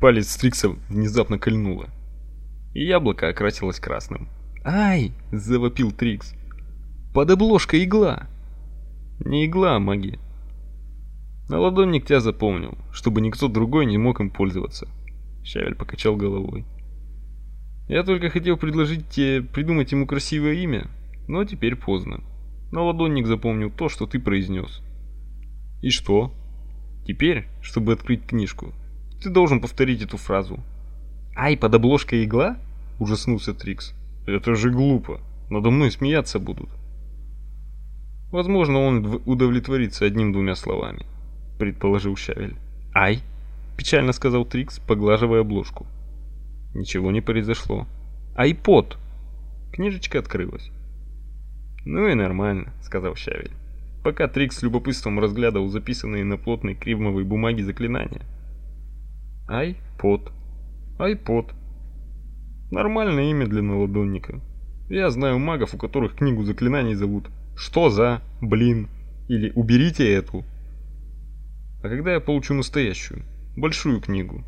Палец Трикса внезапно кольнуло, и яблоко окрасилось красным. «Ай!» – завопил Трикс. «Под обложкой игла!» «Не игла, а магия!» Наладонник тебя запомнил, чтобы никто другой не мог им пользоваться. Щавель покачал головой. Я только хотел предложить тебе придумать ему красивое имя, но теперь поздно. Наладонник запомнил то, что ты произнес. И что? Теперь, чтобы открыть книжку, ты должен повторить эту фразу. «Ай, под обложкой игла?» – ужаснулся Трикс. «Это же глупо. Надо мной смеяться будут». Возможно, он удовлетворится одним-двумя словами, предположил Щавель. «Ай!» – печально сказал Трикс, поглаживая обложку. Ничего не произошло. «Айпод!» Книжечка открылась. «Ну и нормально», — сказал Щавель. Пока Трикс с любопытством разглядывал записанные на плотной кремовой бумаге заклинания. Айпод. Айпод. Нормальное имя для наладонника. Я знаю магов, у которых книгу заклинаний зовут «Что за? Блин» или «Уберите эту». А когда я получу настоящую, большую книгу?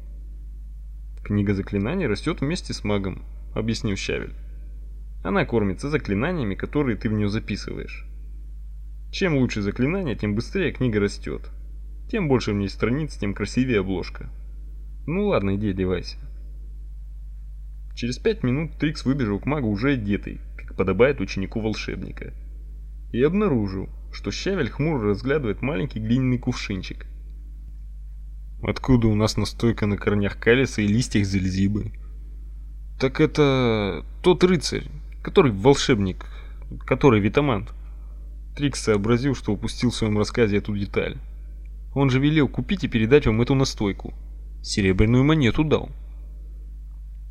Книга заклинаний растет вместе с магом, объяснил Щавель. Она кормится заклинаниями, которые ты в нее записываешь. Чем лучше заклинание, тем быстрее книга растет. Тем больше в ней страниц, тем красивее обложка. Ну ладно, иди одевайся. Через пять минут Трикс выбежал к магу уже одетый, как подобает ученику волшебника. И обнаружил, что Щавель хмуро разглядывает маленький глиняный кувшинчик. Откуда у нас настойка на корнях калиса и листьях зельзибы? Так это тот рыцарь, который волшебник, который витамант. Трикс сообразил, что упустил в своем рассказе эту деталь. Он же велел купить и передать вам эту настойку. Серебряную монету дал.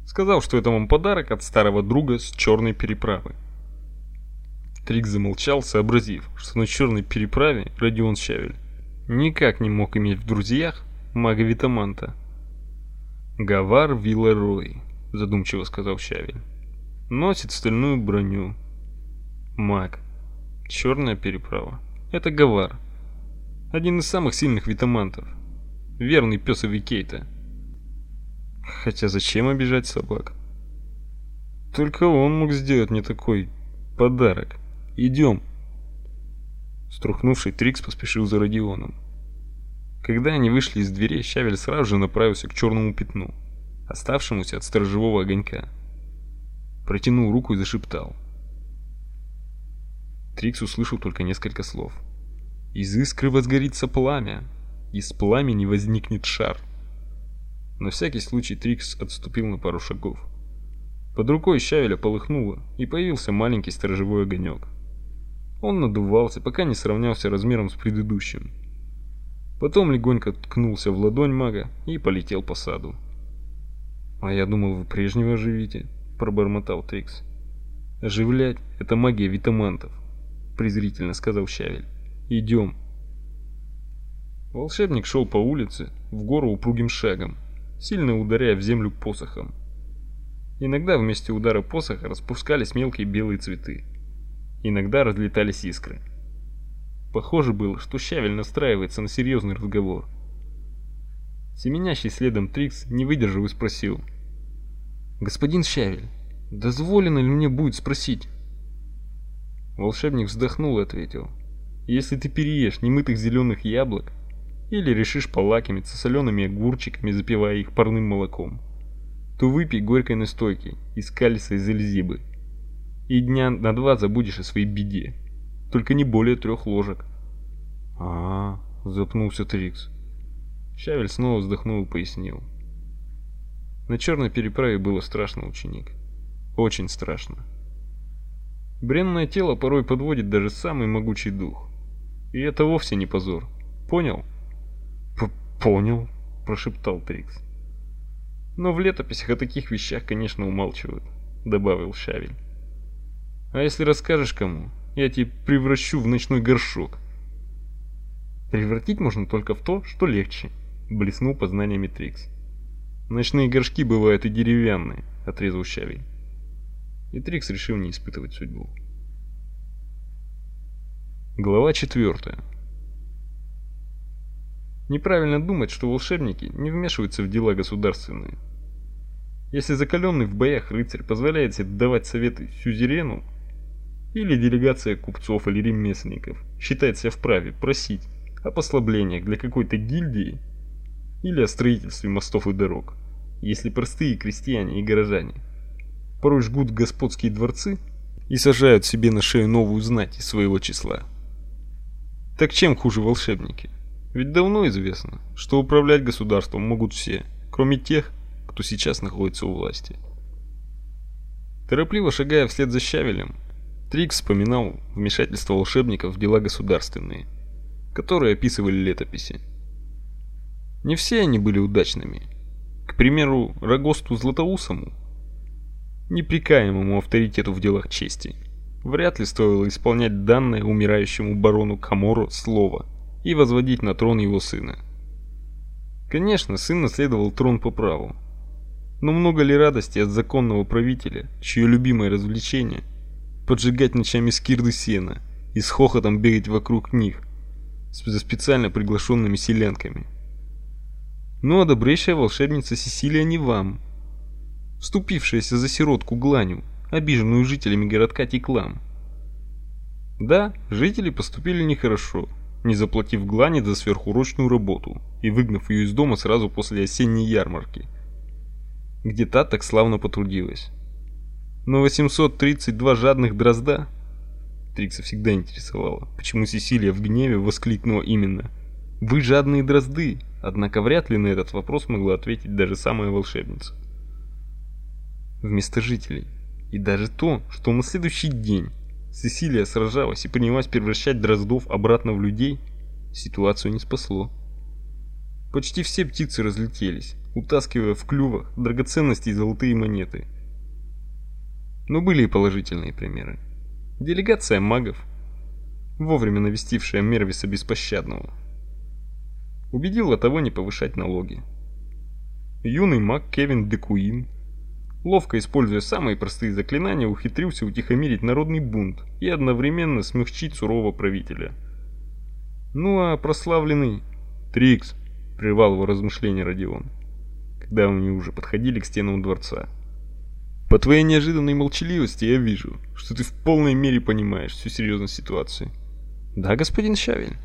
Сказал, что это вам подарок от старого друга с черной переправы. Трикс замолчал, сообразив, что на черной переправе Родион Щавель никак не мог иметь в друзьях мага Витаманта. Гавар Виллерой, задумчиво сказал Щавель. Носит стальную броню. Маг. Черная переправа. Это Гавар. Один из самых сильных витамантов. Верный пес Авикейта. Хотя зачем обижать собак? Только он мог сделать мне такой подарок. Идем. Струхнувший Трикс поспешил за Родионом. Когда они вышли из дверей, Щавель сразу же направился к черному пятну, оставшемуся от сторожевого огонька протянул руку и зашептал. Трикс услышал только несколько слов. «Из искры возгорится пламя, из пламени возникнет шар». На всякий случай Трикс отступил на пару шагов. Под рукой Щавеля полыхнуло, и появился маленький сторожевой огонек. Он надувался, пока не сравнялся размером с предыдущим. Потом легонько ткнулся в ладонь мага и полетел по саду. «А я думал, вы прежнего оживите», пробормотал Трикс. Оживлять это магия витамантов, презрительно сказал Щавель. Идем. Волшебник шел по улице, в гору упругим шагом, сильно ударяя в землю посохом. Иногда вместе удара посоха распускались мелкие белые цветы. Иногда разлетались искры. Похоже было, что Щавель настраивается на серьезный разговор. Семенящий следом Трикс, не выдержав, и спросил: «Господин Щавель, дозволено ли мне будет спросить?» Волшебник вздохнул и ответил. «Если ты переешь немытых зеленых яблок или решишь полакомиться солеными огурчиками, запивая их парным молоком, то выпей горькой настойки из калиса из эльзибы, и дня на два забудешь о своей беде, только не более трех ложек». «А-а-а», запнулся Трикс. Щавель снова вздохнул и пояснил. На черной переправе было страшно, ученик. Очень страшно. Бренное тело порой подводит даже самый могучий дух. И это вовсе не позор. Понял? Понял, прошептал Трикс. Но в летописях о таких вещах, конечно, умалчивают, добавил Шавель. А если расскажешь кому, я тебя превращу в ночной горшок. Превратить можно только в то, что легче, блеснул познаниями Трикс. Ночные горшки бывают и деревянные, отрезал Щавель. И Трикс решил не испытывать судьбу. Глава четвертая. Неправильно думать, что волшебники не вмешиваются в дела государственные. Если закаленный в боях рыцарь позволяет себе давать советы сюзерену, или делегация купцов или ремесленников считает себя вправе просить о послаблениях для какой-то гильдии или о строительстве мостов и дорог, если простые крестьяне и горожане порой жгут господские дворцы и сажают себе на шею новую знать из своего числа. Так чем хуже волшебники? Ведь давно известно, что управлять государством могут все, кроме тех, кто сейчас находится у власти. Торопливо шагая вслед за Щавелем, Трикс вспоминал вмешательство волшебников в дела государственные, которые описывали летописи. Не все они были удачными. К примеру, Рогосту Златоусому, непрекаемому авторитету в делах чести, вряд ли стоило исполнять данное умирающему барону Камору слово – и возводить на трон его сына. Конечно, сын наследовал трон по праву. Но много ли радости от законного правителя, чье любимое развлечение поджигать ночами скирды сена и с хохотом бегать вокруг них за специально приглашенными селянками. Ну а добрейшая волшебница Сесилия не вам, вступившаяся за сиротку Гланю, обиженную жителями городка Теклам. Да, жители поступили нехорошо, не заплатив Глане за сверхурочную работу и выгнав ее из дома сразу после осенней ярмарки, где та так славно потрудилась. Но 832 жадных дрозда Трикса всегда интересовало, почему Сесилия в гневе воскликнула именно «Вы жадные дрозды!» Однако вряд ли на этот вопрос могла ответить даже самая волшебница. Вместо жителей. И даже то, что на следующий день Сесилия сражалась и принялась превращать дроздов обратно в людей, ситуацию не спасло. Почти все птицы разлетелись, утаскивая в клювах драгоценности и золотые монеты. Но были и положительные примеры. Делегация магов, вовремя навестившая Мервиса Беспощадного, убедила того не повышать налоги. Юный маг Кевин Декуин – ловко используя самые простые заклинания, ухитрился утихомирить народный бунт и одновременно смягчить сурового правителя. Ну а прославленный Трикс прервал его размышления Родион, когда они уже подходили к стенам дворца. По твоей неожиданной молчаливости я вижу, что ты в полной мере понимаешь всю серьезность ситуации. Да, господин Щавель.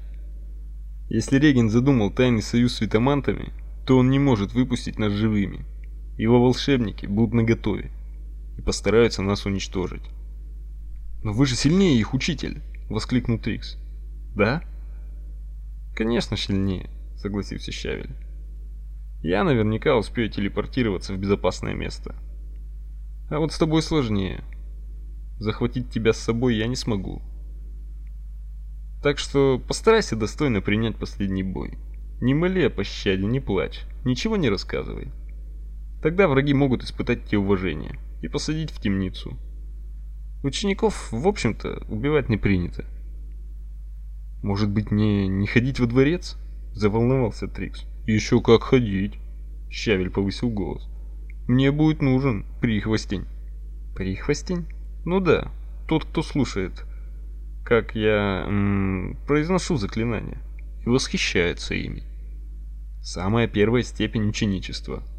Если Реген задумал тайный союз с витамантами, то он не может выпустить нас живыми. Его волшебники будут наготове и постараются нас уничтожить. Но вы же сильнее их, учитель, воскликнул Трикс. Да? Конечно, сильнее, согласился Щавель. Я наверняка успею телепортироваться в безопасное место. А вот с тобой сложнее. Захватить тебя с собой я не смогу. Так что постарайся достойно принять последний бой. Не моли о пощаде, не плачь, ничего не рассказывай. Тогда враги могут испытать тебе уважение и посадить в темницу. Учеников, в общем-то, убивать не принято. Может быть, не не ходить во дворец? Заволновался Трикс. Еще как ходить. Щавель повысил голос. Мне будет нужен прихвостень. Прихвостень? Ну да, тот, кто слушает, как я м, произношу заклинания и восхищается ими. Самая первая степень ученичества –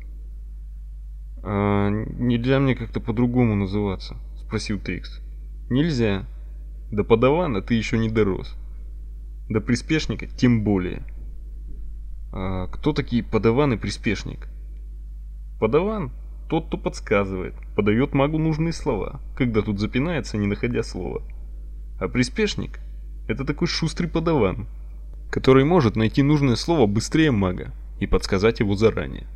«А нельзя мне как-то по-другому называться?» — спросил Трикс. «Нельзя. До подавана ты еще не дорос. До приспешника тем более». «А кто такие подаван и приспешник?» «Подаван — тот, кто подсказывает, подает магу нужные слова, когда тут запинается, не находя слова. А приспешник — это такой шустрый подаван, который может найти нужное слово быстрее мага и подсказать его заранее».